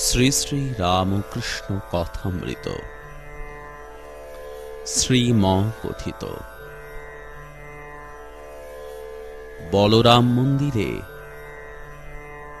শ্রী শ্রী রামকৃষ্ণ কথামৃত। শ্রীম কথিত বলরাম মন্দিরে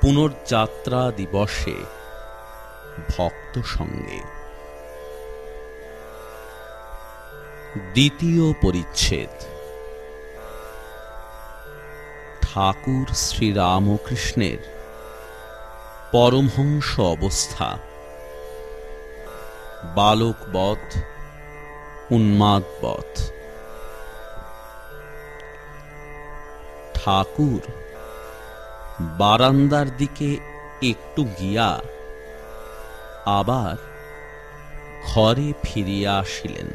পুনর্যাত্রা দিবসে ভক্ত সঙ্গে। দ্বিতীয় পরিচ্ছেদ। ঠাকুর শ্রীরামকৃষ্ণের পরমহংস অবস্থা। বালকবধ উন্মাদবধ ঠাকুর, বারান্দার দিকে একটু গিয়া আবার ঘরে ফিরিয়া আসিলেন।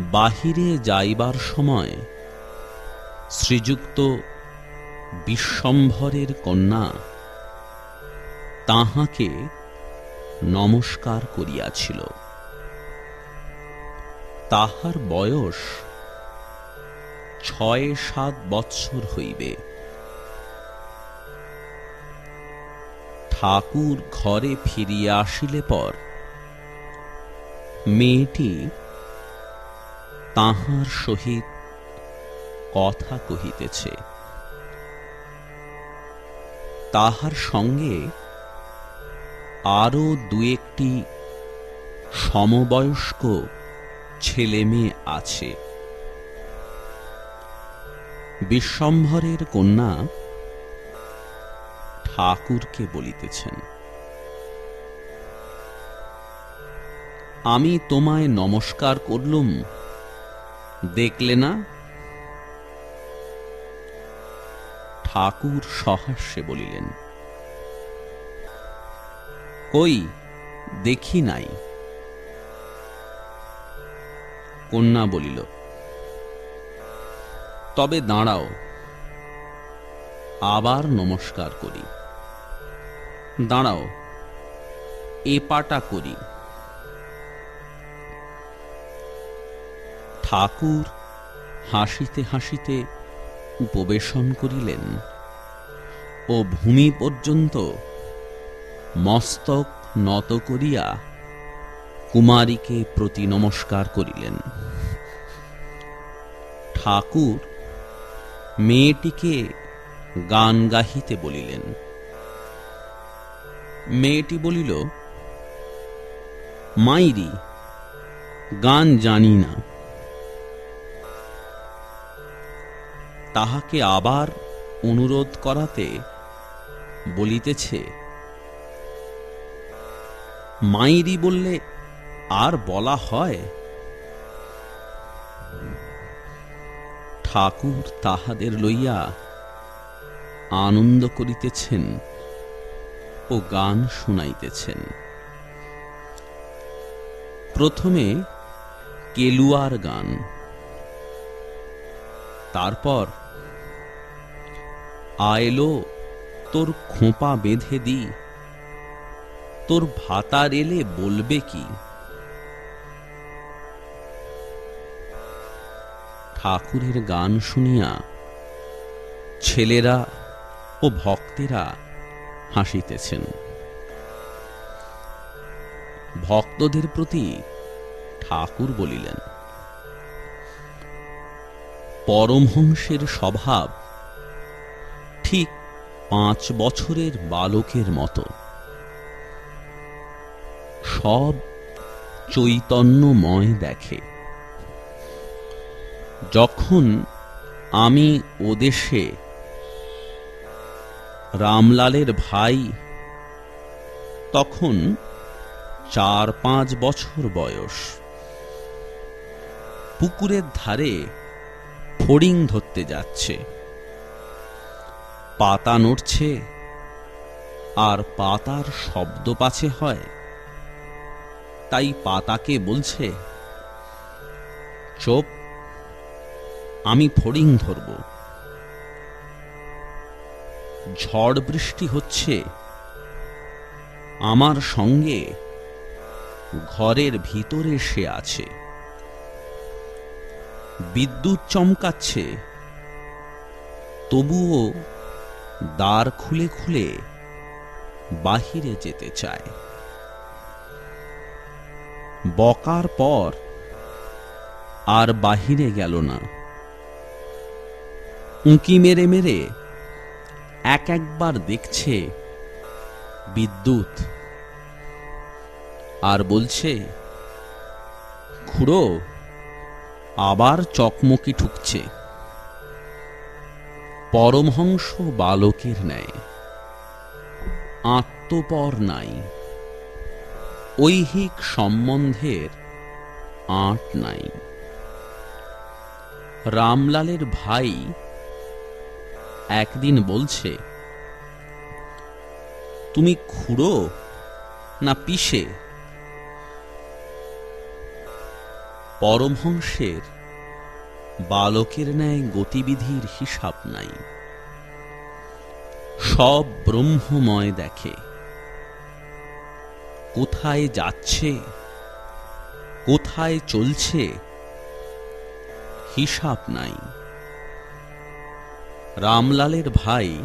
বাহিরে যাইবার সময় শ্রীযুক্ত বিশ্বম্ভরের কন্যা তাহাকে নমস্কার করিয়াছিল। তাহার বয়স ছয় সাত বৎসর হইবে। ঠাকুর ঘরে ফিরিয়া আসিলে পর মেয়েটি তাহার সহিত কথা কহিতেছে। তাহার সঙ্গে আরও দু একটি সমবয়স্ক ছেলে মেয়ে আছে। বিশ্বম্ভরের কন্যা ঠাকুরকে বলিতেছেন, আমি তোমায় নমস্কার করলুম, দেখলে না ঠাকুর সহাস্যে বলিলেন, কই, দেখি নাই? কন্যা বলিল, তবে দাঁড়াও, আবার নমস্কার করি। দাঁড়াও, এ পাটা করি। ঠাকুর হাসিতে হাসিতে উপবেশন করিলেন ও ভূমি পর্যন্ত মস্তক নত করিয়া কুমারীকে প্রতি নমস্কার করিলেন। ঠাকুর মেয়েটিকে গান গাহিতে বলিলেন। মেয়েটি বলিল, মাইরি, গান জানি না। তাহাকে আবার অনুরোধ করাতে বলিতেছে। মাইরি বললে, আর বলা হয়? ঠাকুর তাহাদের লইয়া আনন্দ করিতেছেন ও গান শুনাইতেছেন। প্রথমে কেলুয়ার গান, তারপর আয়লো তোর খোঁপা বেঁধে দি। তোর ভাতার এলে বলবে কি? ঠাকুরের গান শুনিয়া ছেলেরা ও ভক্তেরা হাসিতেছেন। ভক্তদের প্রতি ঠাকুর বলিলেন, পরমহংসের স্বভাব ঠিক পাঁচ বছরের বালকের মতো। সব চৈতন্যময় দেখে। যখন আমি ওদেশে রামলালের ভাই, তখন চার পাঁচ বছর বয়স। পুকুরের ধারে ফড়িং ধরতে যাচ্ছে। পাতা নড়ছে আর পাতার শব্দ পাছে হয়। তাই পাতাকে বলছে, চোপ, আমি ফড়িং ধরব। ঝড় বৃষ্টি হচ্ছে। আমার সঙ্গে ঘরের ভিতরে সে আছে। বিদ্যুৎ চমকাচ্ছে। তবুও দ্বার খুলে খুলে বাহিরে যেতে চায়। বকার পর আর বাহিরে গেল না। উঁকি মেরে মেরে এক একবার দেখছে বিদ্যুৎ আর বলছে, খুড়ো, আবার চকমকি ঠুকছে। পরমহংস বালকের ন্যায়। আত্মপর নাই। ঐহিক সম্বন্ধের আট নাই। রামলালের ভাই একদিন বলছে, তুমি খুড়ো না পিসে? পরমহংসের বালকের ন্যায় গতিবিধির হিসাব নাই। সব ব্রহ্মময় দেখে। কোথায় যাচ্ছে, কোথায় চলছে, হিসাব নাই। রামলালের ভাই,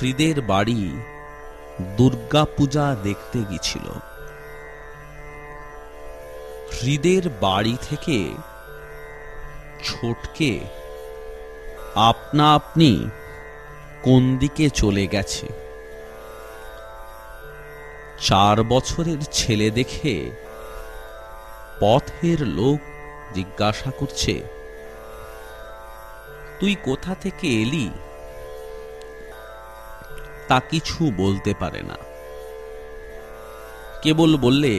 হৃদের বাড়ি দুর্গা পূজা দেখতে গেছিল হৃদের বাড়ি থেকে ছোটকে আপনা আপনি কোন দিকে চলে গেছে? চার বছরের ছেলে দেখে পথের লোক জিজ্ঞাসা করছে, তুই কোথা থেকে এলি? তা কিছু বলতে পারে না। কেবল বললে,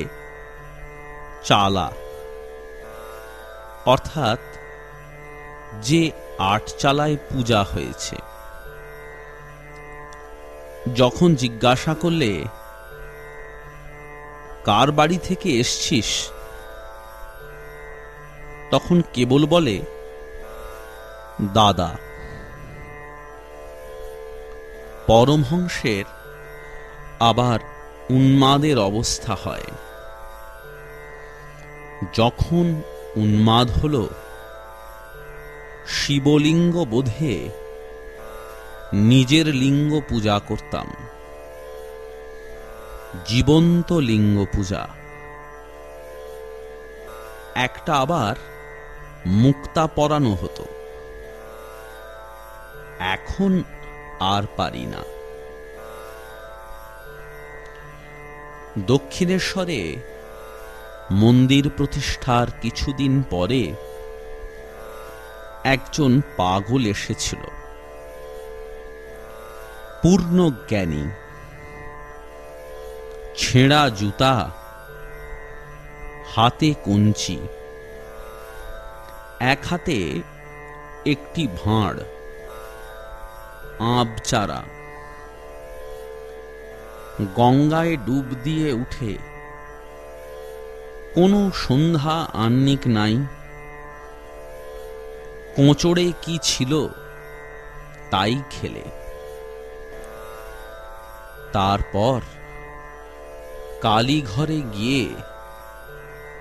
চালা। অর্থাৎ যে আট চালায় পূজা হয়েছে। যখন জিজ্ঞাসা করলে, কার বাড়ি থেকে এসছিস? তখন কেবল বলে, দাদা। পরমহংসের আবার উন্মাদের অবস্থা হয়। যখন উন্মাদ হল শিবলিঙ্গ বোধে নিজের লিঙ্গ পূজা করতাম। জীবন্ত লিঙ্গ পূজা। একটা আবার মুক্তা পরানো হতো। এখন আর পারি না। দক্ষিণেশ্বরে মন্দির প্রতিষ্ঠার কিছুদিন পরে একজন পাগল এসেছিল। পূর্ণ জ্ঞানী। ছেঁড়া জুতা, হাতে কঞ্চি, এক হাতে একটি ভাঁড় আব চারা গঙ্গায় ডুব দিয়ে উঠে। কোনো সন্ধ্যা আন্নিক নাই। কোঁচড়ে কি ছিল? তাই খেলে। তারপর কালীঘরে গিয়ে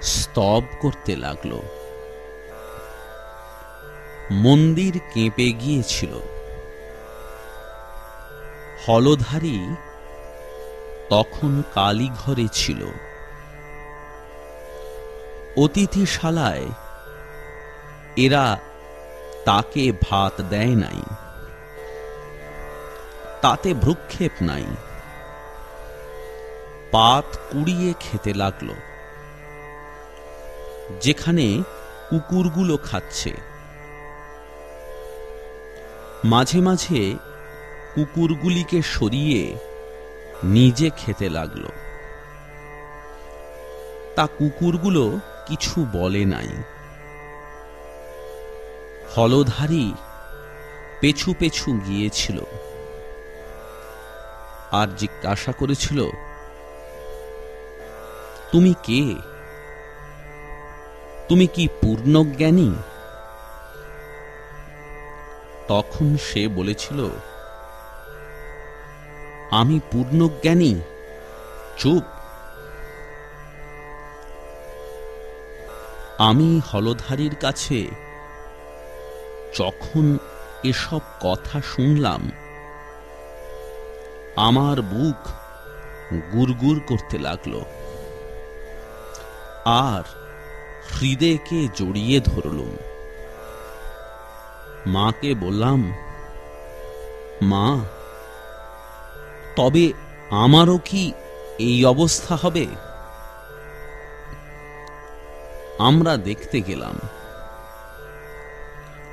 স্তব করতে লাগল। মন্দির কেঁপে গিয়েছিল। হলধারী তখন কালীঘরে ছিল। অতিথিশালায় এরা তাকে ভাত দেয় নাই, তাতে ভ্রুক্ষেপ নাই। পাত কুড়িয়ে খেতে লাগল। যেখানে কুকুরগুলো খাচ্ছে, মাঝে মাঝে কুকুরগুলিকে সরিয়ে নিজে খেতে লাগল। তা কুকুরগুলো কিছু বলে নাই। হলধারী পেছু পেছু গিয়েছিল। আর জিজ্ঞাসা করেছিল, তুমি কে? তুমি কি পূর্ণজ্ঞানী? তখন সে বলেছিল, আমি পূর্ণজ্ঞানী, চুপ। আমি হলধারীর কাছে যখন এসব কথা শুনলাম, আমার বুক গুড়গুড় করতে লাগল আর হৃদয়কে জড়িয়ে ধরলুম। মাকে বললাম, মা, তবে আমারও কি এই অবস্থা হবে? আমরা দেখতে গেলাম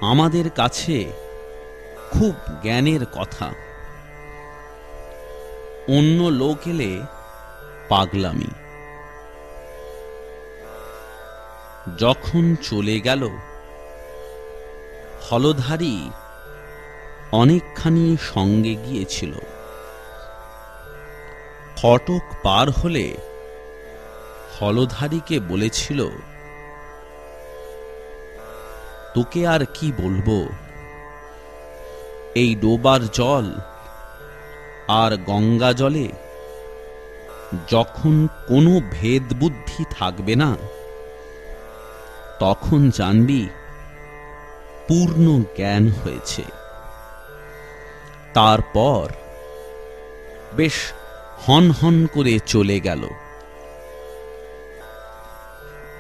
আমাদের কাছে খুব জ্ঞানের কথা। অন্য লোক এলে পাগলামি। যখন চলে গেল, হলধারী অনেকখানি সঙ্গে গিয়েছিল। ফটক পার হলে হলধারীকে বলেছিল তোকে আর কি বলব? এই ডোবার জল আর গঙ্গা জলে যখন কোনো ভেদ বুদ্ধি থাকবে না, তখন জানবি পূর্ণ জ্ঞান হয়েছে। তারপর বেশ হন হন করে চলে গেল।